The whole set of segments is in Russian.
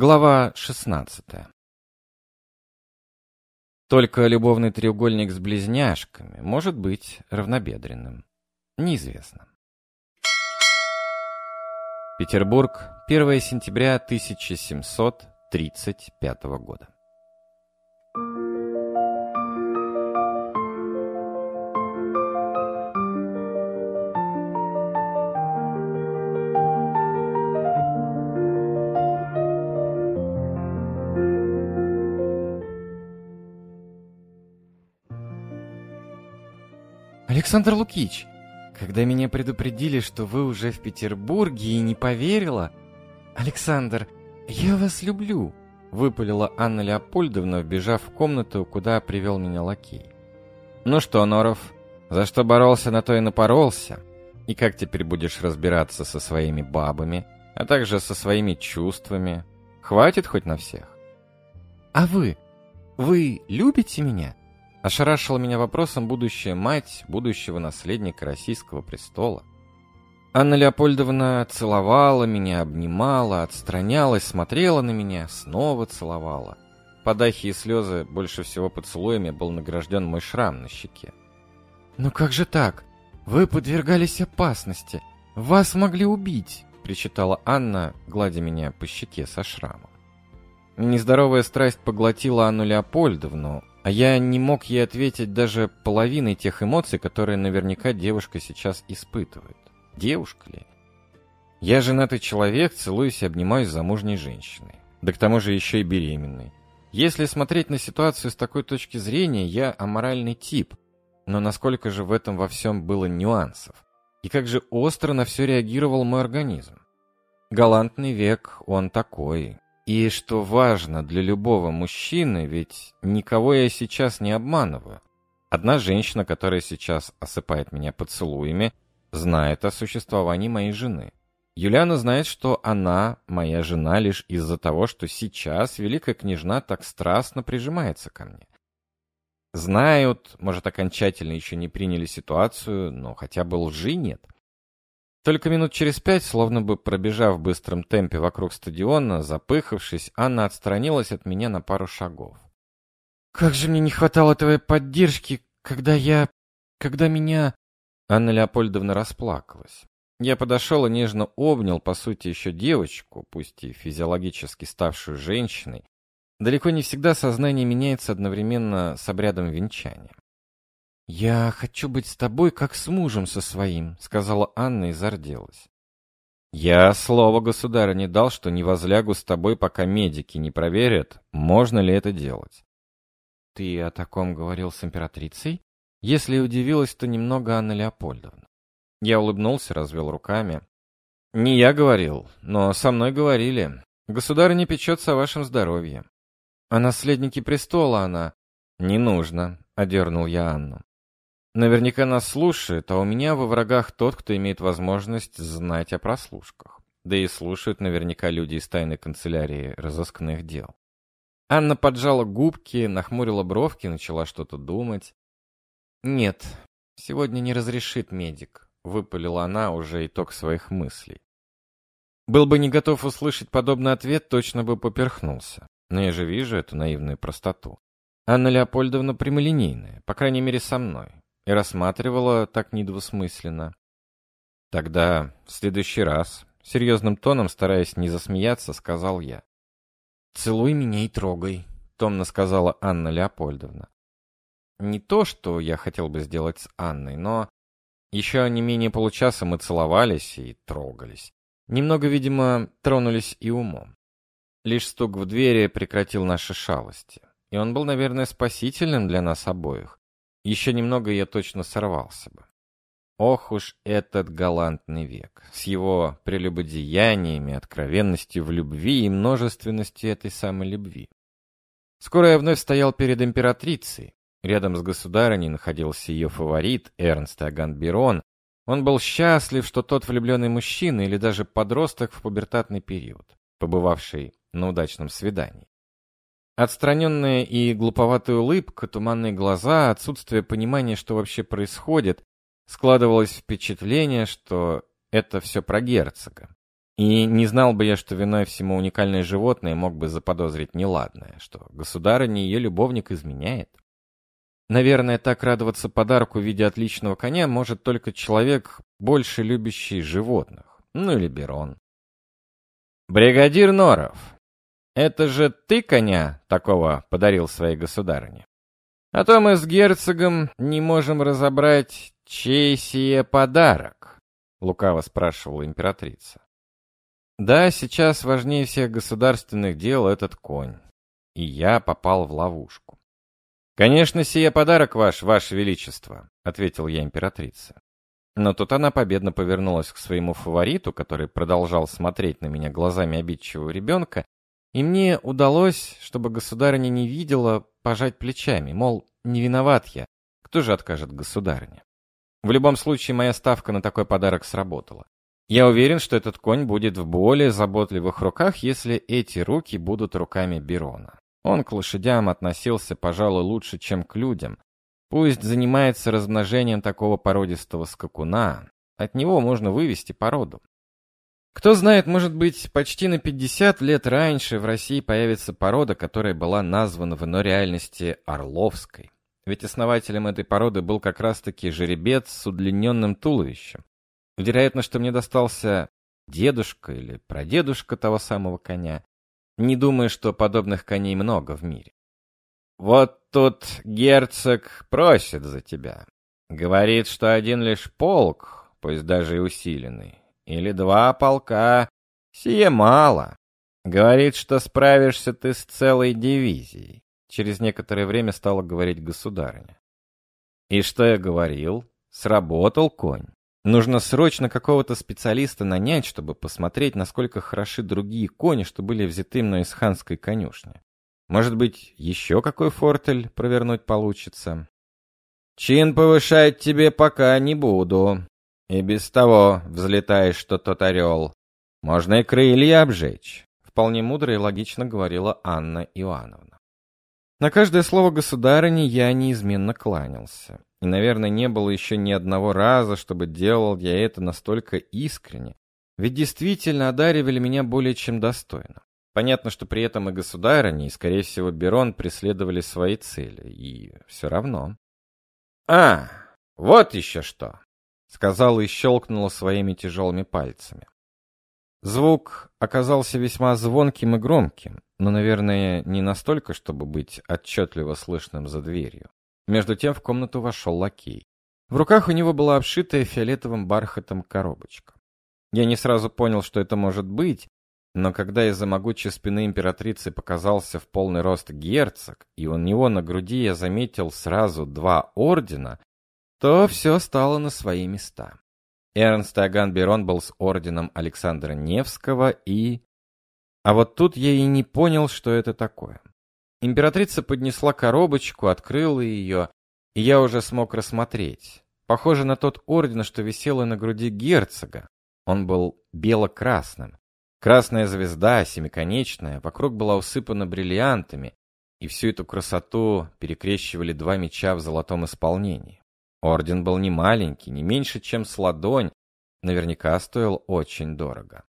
Глава 16 Только любовный треугольник с близняшками может быть равнобедренным. Неизвестно. Петербург, 1 сентября 1735 года. Александр Лукич, когда меня предупредили, что вы уже в Петербурге и не поверила... Александр, я вас люблю, выпалила Анна Леопольдовна, вбежав в комнату, куда привел меня лакей. Ну что, Норов, за что боролся, на то и напоролся. И как теперь будешь разбираться со своими бабами, а также со своими чувствами? Хватит хоть на всех? А вы? Вы любите меня? Ошарашила меня вопросом будущая мать будущего наследника российского престола. Анна Леопольдовна целовала меня, обнимала, отстранялась, смотрела на меня, снова целовала. По дахе и слезы больше всего поцелуями был награжден мой шрам на щеке. «Ну как же так? Вы подвергались опасности. Вас могли убить!» — причитала Анна, гладя меня по щеке со шрамом. Нездоровая страсть поглотила Анну Леопольдовну, а я не мог ей ответить даже половиной тех эмоций, которые наверняка девушка сейчас испытывает. Девушка ли? Я женатый человек, целуюсь и обнимаюсь с замужней женщиной. Да к тому же еще и беременной. Если смотреть на ситуацию с такой точки зрения, я аморальный тип. Но насколько же в этом во всем было нюансов? И как же остро на все реагировал мой организм? Галантный век, он такой. И что важно для любого мужчины, ведь никого я сейчас не обманываю. Одна женщина, которая сейчас осыпает меня поцелуями, знает о существовании моей жены. Юлиана знает, что она моя жена лишь из-за того, что сейчас великая княжна так страстно прижимается ко мне. Знают, может, окончательно еще не приняли ситуацию, но хотя бы лжи нет. — только минут через пять, словно бы пробежав в быстром темпе вокруг стадиона, запыхавшись, Анна отстранилась от меня на пару шагов. «Как же мне не хватало твоей поддержки, когда я... когда меня...» Анна Леопольдовна расплакалась. Я подошел и нежно обнял, по сути, еще девочку, пусть и физиологически ставшую женщиной. Далеко не всегда сознание меняется одновременно с обрядом венчания. «Я хочу быть с тобой, как с мужем со своим», — сказала Анна и зарделась. «Я слово государа не дал, что не возлягу с тобой, пока медики не проверят, можно ли это делать». «Ты о таком говорил с императрицей?» Если удивилась, то немного Анна Леопольдовна. Я улыбнулся, развел руками. «Не я говорил, но со мной говорили. Государь не печется о вашем здоровье. А наследники престола она...» «Не нужно», — одернул я Анну. Наверняка нас слушает, а у меня во врагах тот, кто имеет возможность знать о прослушках. Да и слушают наверняка люди из тайной канцелярии разыскных дел. Анна поджала губки, нахмурила бровки, начала что-то думать. «Нет, сегодня не разрешит медик», — выпалила она уже итог своих мыслей. Был бы не готов услышать подобный ответ, точно бы поперхнулся. Но я же вижу эту наивную простоту. Анна Леопольдовна прямолинейная, по крайней мере со мной и рассматривала так недвусмысленно. Тогда, в следующий раз, серьезным тоном, стараясь не засмеяться, сказал я. «Целуй меня и трогай», — томно сказала Анна Леопольдовна. Не то, что я хотел бы сделать с Анной, но еще не менее получаса мы целовались и трогались. Немного, видимо, тронулись и умом. Лишь стук в двери прекратил наши шалости. И он был, наверное, спасительным для нас обоих. Еще немного я точно сорвался бы. Ох уж этот галантный век, с его прелюбодеяниями, откровенностью в любви и множественностью этой самой любви. Скоро я вновь стоял перед императрицей. Рядом с государыней находился ее фаворит, Эрнст Аган Бирон. Он был счастлив, что тот влюбленный мужчина или даже подросток в пубертатный период, побывавший на удачном свидании. Отстраненная и глуповатая улыбка, туманные глаза, отсутствие понимания, что вообще происходит, складывалось впечатление, что это все про герцога. И не знал бы я, что виной всему уникальное животное мог бы заподозрить неладное, что государыня ее любовник изменяет. Наверное, так радоваться подарку в виде отличного коня может только человек, больше любящий животных, ну или Берон. «Бригадир Норов, это же ты коня такого подарил своей государыне? А то мы с герцогом не можем разобрать, чей сие подарок», — лукаво спрашивала императрица. Да, сейчас важнее всех государственных дел этот конь. И я попал в ловушку. «Конечно, сие подарок ваш, ваше величество», — ответил я императрице. Но тут она победно повернулась к своему фавориту, который продолжал смотреть на меня глазами обидчивого ребенка, и мне удалось, чтобы государыня не видела, пожать плечами, мол, не виноват я, кто же откажет государыне. В любом случае, моя ставка на такой подарок сработала. Я уверен, что этот конь будет в более заботливых руках, если эти руки будут руками Берона. Он к лошадям относился, пожалуй, лучше, чем к людям. Пусть занимается размножением такого породистого скакуна. От него можно вывести породу. Кто знает, может быть, почти на 50 лет раньше в России появится порода, которая была названа в иной реальности Орловской. Ведь основателем этой породы был как раз-таки жеребец с удлиненным туловищем. Вероятно, что мне достался дедушка или прадедушка того самого коня. Не думаю, что подобных коней много в мире. Вот тут герцог просит за тебя. Говорит, что один лишь полк, пусть даже и усиленный, или два полка, сие мало. Говорит, что справишься ты с целой дивизией. Через некоторое время стала говорить государыня. И что я говорил? Сработал конь. Нужно срочно какого-то специалиста нанять, чтобы посмотреть, насколько хороши другие кони, что были взяты мной из ханской конюшни. Может быть, еще какой фортель провернуть получится? Чин повышать тебе пока не буду. И без того взлетаешь, что тот орел. Можно и крылья обжечь. Вполне мудро и логично говорила Анна Иоанновна. На каждое слово государыни я неизменно кланялся. И, наверное, не было еще ни одного раза, чтобы делал я это настолько искренне. Ведь действительно одаривали меня более чем достойно. Понятно, что при этом и государыня, и, скорее всего, Берон преследовали свои цели. И все равно. «А, вот еще что!» — сказала и щелкнула своими тяжелыми пальцами. Звук оказался весьма звонким и громким, но, наверное, не настолько, чтобы быть отчетливо слышным за дверью. Между тем в комнату вошел лакей. В руках у него была обшитая фиолетовым бархатом коробочка. Я не сразу понял, что это может быть, но когда из-за могучей спины императрицы показался в полный рост герцог, и у него на груди я заметил сразу два ордена, то все стало на свои места. Эрнст Аган Берон был с орденом Александра Невского и... А вот тут я и не понял, что это такое. Императрица поднесла коробочку, открыла ее, и я уже смог рассмотреть. Похоже на тот орден, что висело на груди герцога. Он был бело-красным. Красная звезда, семиконечная, вокруг была усыпана бриллиантами, и всю эту красоту перекрещивали два меча в золотом исполнении. Орден был не маленький, не меньше, чем с ладонь, наверняка стоил очень дорого.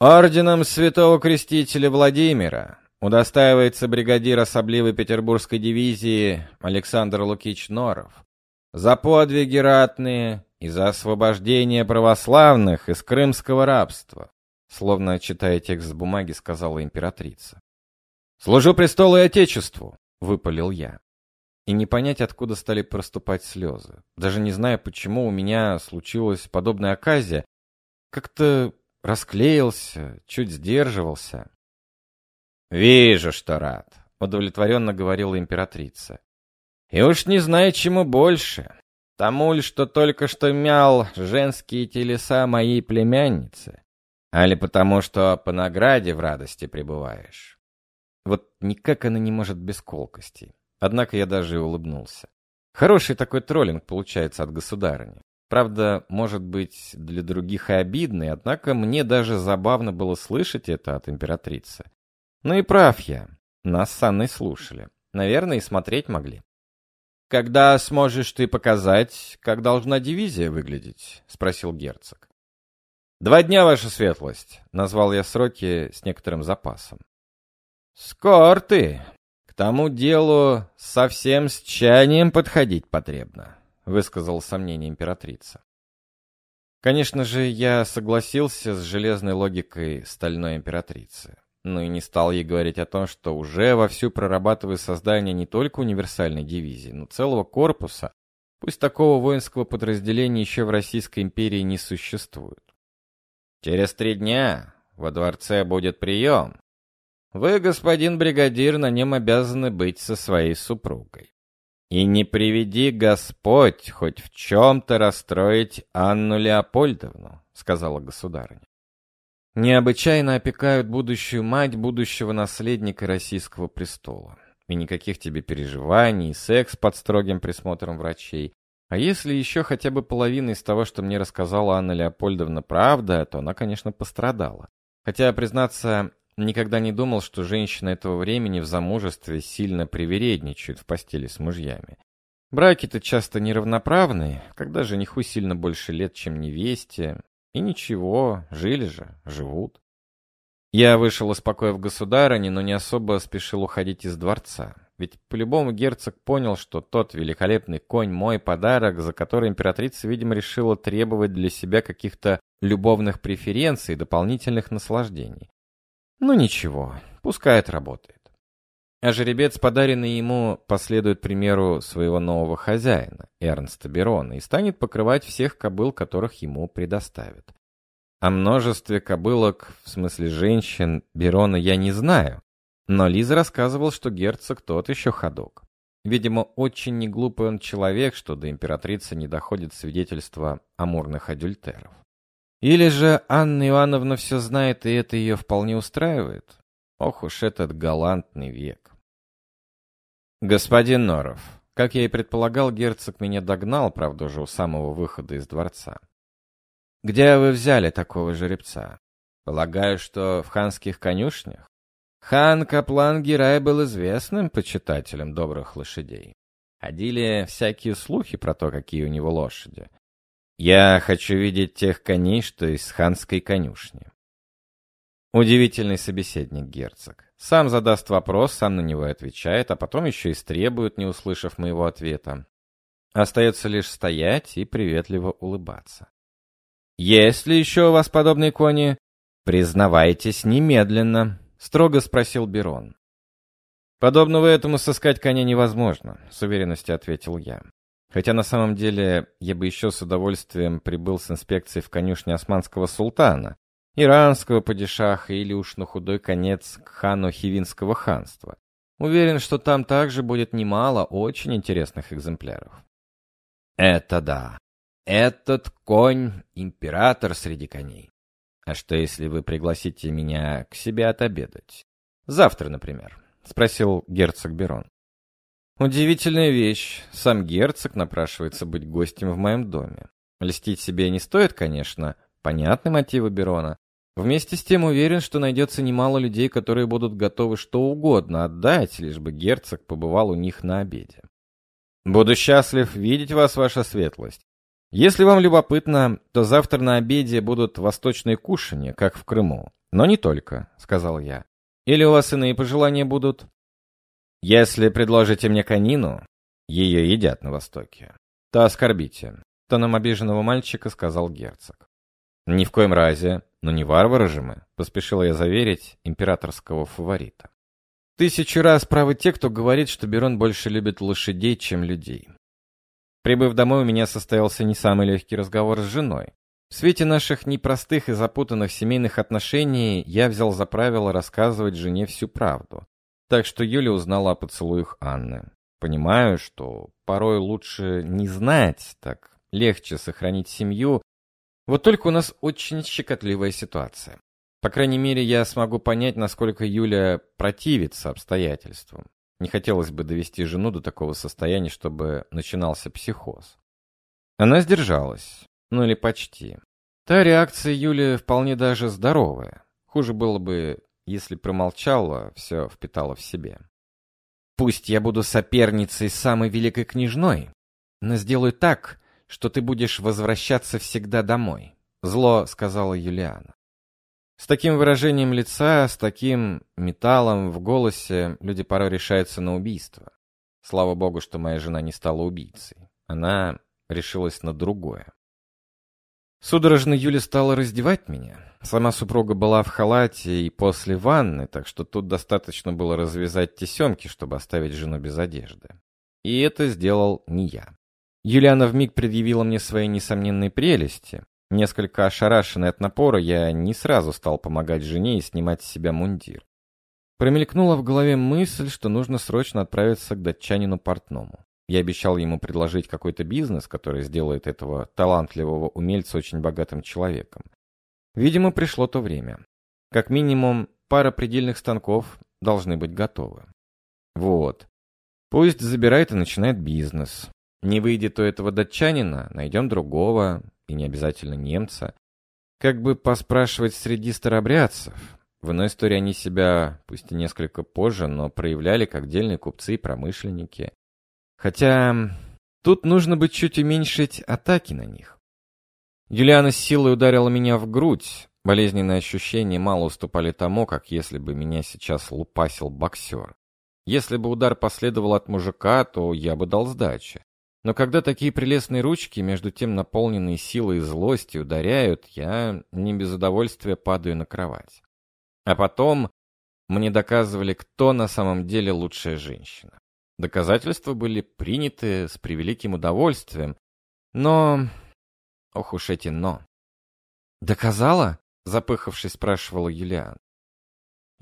«Орденом Святого Крестителя Владимира!» Удостаивается бригадир особливой петербургской дивизии Александр Лукич Норов. За подвиги ратные и за освобождение православных из крымского рабства, словно читая текст с бумаги, сказала императрица. «Служу престолу и отечеству!» — выпалил я. И не понять, откуда стали проступать слезы. Даже не зная, почему у меня случилась подобная оказия, как-то расклеился, чуть сдерживался. «Вижу, что рад», — удовлетворенно говорила императрица. «И уж не знаю, чему больше. Тому ли, что только что мял женские телеса моей племянницы, али потому, что по награде в радости пребываешь?» Вот никак она не может без колкостей. Однако я даже и улыбнулся. Хороший такой троллинг получается от государыни. Правда, может быть, для других и обидный, однако мне даже забавно было слышать это от императрицы. Ну и прав я. Нас с Анной слушали. Наверное, и смотреть могли. «Когда сможешь ты показать, как должна дивизия выглядеть?» — спросил герцог. «Два дня, ваша светлость», — назвал я сроки с некоторым запасом. «Скор ты! К тому делу совсем с чаянием подходить потребно», — высказал сомнение императрица. Конечно же, я согласился с железной логикой стальной императрицы. Ну и не стал ей говорить о том, что уже вовсю прорабатываю создание не только универсальной дивизии, но целого корпуса, пусть такого воинского подразделения еще в Российской империи не существует. Через три дня во дворце будет прием. Вы, господин бригадир, на нем обязаны быть со своей супругой. И не приведи Господь хоть в чем-то расстроить Анну Леопольдовну, сказала государыня. Необычайно опекают будущую мать будущего наследника российского престола. И никаких тебе переживаний, секс под строгим присмотром врачей. А если еще хотя бы половина из того, что мне рассказала Анна Леопольдовна, правда, то она, конечно, пострадала. Хотя, признаться, Никогда не думал, что женщины этого времени в замужестве сильно привередничают в постели с мужьями. Браки-то часто неравноправные, когда жениху сильно больше лет, чем невесте. И ничего, жили же, живут. Я вышел из покоя в государыне, но не особо спешил уходить из дворца. Ведь по-любому герцог понял, что тот великолепный конь мой подарок, за который императрица, видимо, решила требовать для себя каких-то любовных преференций и дополнительных наслаждений. Ну ничего, пускай это работает. А жеребец, подаренный ему, последует примеру своего нового хозяина, Эрнста Берона, и станет покрывать всех кобыл, которых ему предоставят. О множестве кобылок, в смысле женщин, Берона я не знаю, но Лиза рассказывал, что герцог тот еще ходок. Видимо, очень неглупый он человек, что до императрицы не доходит свидетельства амурных адюльтеров. Или же Анна Иоанновна все знает, и это ее вполне устраивает? Ох уж этот галантный век. Господин Норов, как я и предполагал, герцог меня догнал, правда, уже у самого выхода из дворца. Где вы взяли такого жеребца? Полагаю, что в ханских конюшнях? Хан Каплан Герай был известным почитателем добрых лошадей. Ходили всякие слухи про то, какие у него лошади. Я хочу видеть тех коней, что из ханской конюшни. Удивительный собеседник герцог. Сам задаст вопрос, сам на него отвечает, а потом еще и истребует, не услышав моего ответа. Остается лишь стоять и приветливо улыбаться. «Есть ли еще у вас подобные кони?» «Признавайтесь немедленно», — строго спросил Берон. «Подобного этому сыскать коня невозможно», — с уверенностью ответил я. Хотя на самом деле я бы еще с удовольствием прибыл с инспекцией в конюшне османского султана, иранского падишаха или уж на худой конец к хану Хивинского ханства. Уверен, что там также будет немало очень интересных экземпляров. Это да. Этот конь — император среди коней. А что, если вы пригласите меня к себе отобедать? Завтра, например, — спросил герцог Берон. Удивительная вещь. Сам герцог напрашивается быть гостем в моем доме. Льстить себе не стоит, конечно. Понятны мотивы Берона. Вместе с тем уверен, что найдется немало людей, которые будут готовы что угодно отдать, лишь бы герцог побывал у них на обеде. Буду счастлив видеть вас, ваша светлость. Если вам любопытно, то завтра на обеде будут восточные кушанья, как в Крыму. Но не только, сказал я. Или у вас иные пожелания будут? Если предложите мне конину, ее едят на Востоке, то оскорбите, тоном обиженного мальчика сказал герцог. Ни в коем разе, но не варвары же мы, поспешил я заверить императорского фаворита. Тысячу раз правы те, кто говорит, что Берон больше любит лошадей, чем людей. Прибыв домой, у меня состоялся не самый легкий разговор с женой. В свете наших непростых и запутанных семейных отношений я взял за правило рассказывать жене всю правду. Так что Юля узнала о поцелуях Анны. Понимаю, что порой лучше не знать, так легче сохранить семью. Вот только у нас очень щекотливая ситуация. По крайней мере, я смогу понять, насколько Юля противится обстоятельствам. Не хотелось бы довести жену до такого состояния, чтобы начинался психоз. Она сдержалась. Ну или почти. Та реакция Юли вполне даже здоровая. Хуже было бы, если промолчала, все впитала в себе. «Пусть я буду соперницей самой великой княжной, но сделаю так, что ты будешь возвращаться всегда домой», Зло сказала Юлиана. С таким выражением лица, с таким металлом в голосе люди порой решаются на убийство. Слава богу, что моя жена не стала убийцей. Она решилась на другое. Судорожно Юля стала раздевать меня. Сама супруга была в халате и после ванны, так что тут достаточно было развязать тесемки, чтобы оставить жену без одежды. И это сделал не я. Юлиана вмиг предъявила мне свои несомненные прелести. Несколько ошарашенный от напора, я не сразу стал помогать жене и снимать с себя мундир. Промелькнула в голове мысль, что нужно срочно отправиться к датчанину портному. Я обещал ему предложить какой-то бизнес, который сделает этого талантливого умельца очень богатым человеком. Видимо, пришло то время. Как минимум, пара предельных станков должны быть готовы. Вот. Пусть забирает и начинает бизнес. Не выйдет у этого датчанина, найдем другого, и не обязательно немца. Как бы поспрашивать среди старобрядцев. В иной истории они себя, пусть и несколько позже, но проявляли как дельные купцы и промышленники. Хотя тут нужно бы чуть уменьшить атаки на них. Юлиана с силой ударила меня в грудь. Болезненные ощущения мало уступали тому, как если бы меня сейчас лупасил боксер. Если бы удар последовал от мужика, то я бы дал сдачи. Но когда такие прелестные ручки, между тем наполненные силой и злостью, ударяют, я не без удовольствия падаю на кровать. А потом мне доказывали, кто на самом деле лучшая женщина. Доказательства были приняты с превеликим удовольствием, но... Ох уж эти «но». «Доказала?» — запыхавшись, спрашивала Юлиан.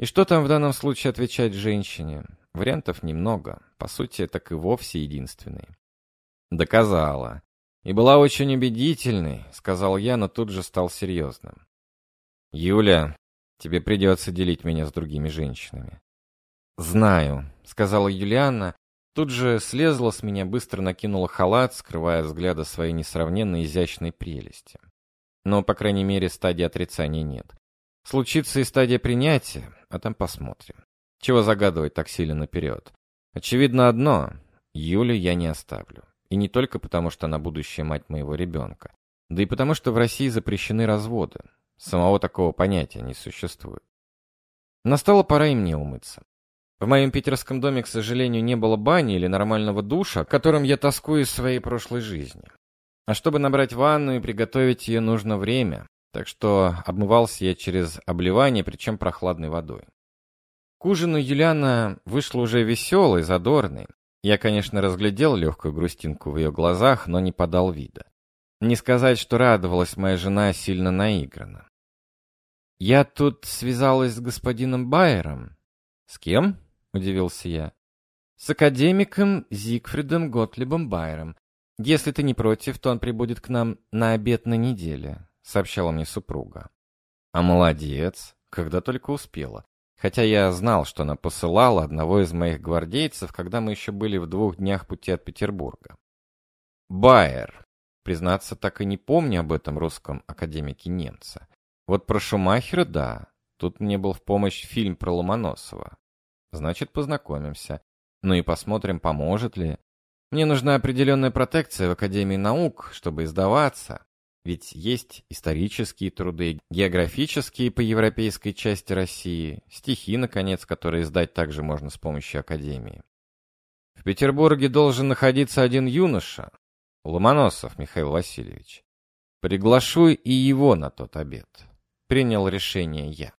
И что там в данном случае отвечать женщине? Вариантов немного, по сути, так и вовсе единственный. «Доказала. И была очень убедительной», — сказал я, но тут же стал серьезным. «Юля, тебе придется делить меня с другими женщинами». «Знаю», — сказала Юлианна, Тут же слезла с меня, быстро накинула халат, скрывая взгляда своей несравненно изящной прелести. Но, по крайней мере, стадии отрицания нет. Случится и стадия принятия, а там посмотрим. Чего загадывать так сильно наперед? Очевидно одно — Юлю я не оставлю. И не только потому, что она будущая мать моего ребенка. Да и потому, что в России запрещены разводы. Самого такого понятия не существует. Настала пора и мне умыться. В моем питерском доме, к сожалению, не было бани или нормального душа, которым я тоскую из своей прошлой жизни. А чтобы набрать ванну и приготовить ее, нужно время, так что обмывался я через обливание, причем прохладной водой. К ужину Юлиана вышла уже веселой, задорной. Я, конечно, разглядел легкую грустинку в ее глазах, но не подал вида. Не сказать, что радовалась моя жена сильно наигранно. «Я тут связалась с господином Байером». «С кем?» — удивился я. «С академиком Зигфридом Готлибом Байером. Если ты не против, то он прибудет к нам на обед на неделе», — сообщала мне супруга. «А молодец, когда только успела. Хотя я знал, что она посылала одного из моих гвардейцев, когда мы еще были в двух днях пути от Петербурга. Байер. Признаться, так и не помню об этом русском академике немца. Вот про Шумахера, да. Тут мне был в помощь фильм про Ломоносова. Значит, познакомимся. Ну и посмотрим, поможет ли. Мне нужна определенная протекция в Академии наук, чтобы издаваться. Ведь есть исторические труды, географические по европейской части России, стихи, наконец, которые издать также можно с помощью Академии. В Петербурге должен находиться один юноша, Ломоносов Михаил Васильевич. Приглашу и его на тот обед. Принял решение я.